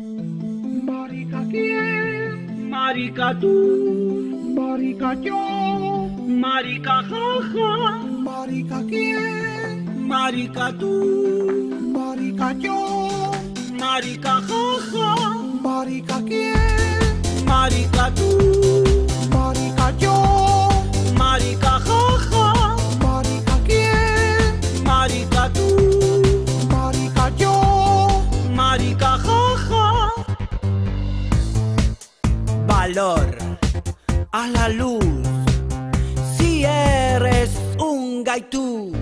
Marica quién, marica tú, marica yo, marica jaja, marica quién, marica tú, marica yo, marica jaja, marica quién, valor a la luz. Si eres un gaitú,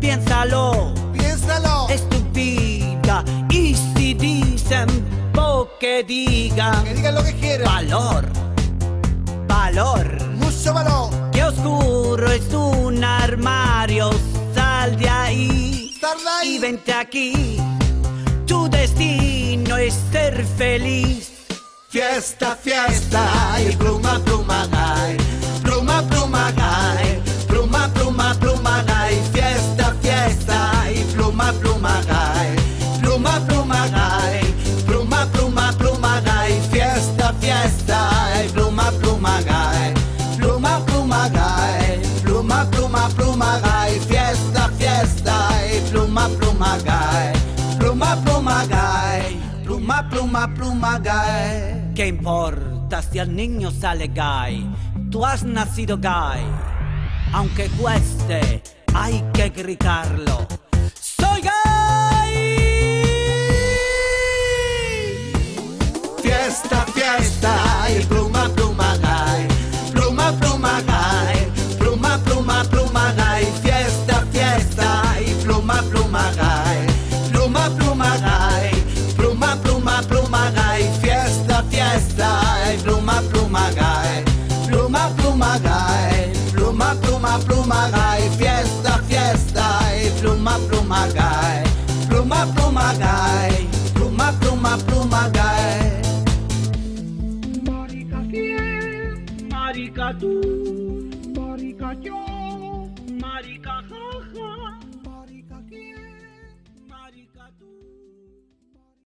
piénsalo, Piénsalo. es tu vida. Y si dicen po que digan Que digan lo que quieran. valor, valor. Mucho valor. Que oscuro es un armario, sal de ahí Sal de ahí. y vente aquí. Tu destino es ser feliz. Fiesta, fiesta, y pluma, pluma, gay. Pluma, pluma. Pluma, pluma, pluma. Fiesta, fiesta, y pluma, pluma, gay. Pluma, pluma, gay. Pluma, pluma, pluma, gay. Fiesta, fiesta, y pluma, pluma, gay. Pluma, pluma, gay. Pluma, pluma, pluma. Fiesta, fiesta, pluma, pluma. Pluma, pluma. Pluma, pluma, pluma. ¿Qué importa si el niño sale gay? Tú has nacido gay. Aunque cueste, hay que gritarlo. Pluma, gay. Pluma, pluma, gay. Pluma, pluma, pluma, gay. Fiesta, fiesta, y pluma, pluma, gay. Pluma, pluma, gay. Pluma, pluma, pluma, gay. Marica quién, marica tú, marica yo,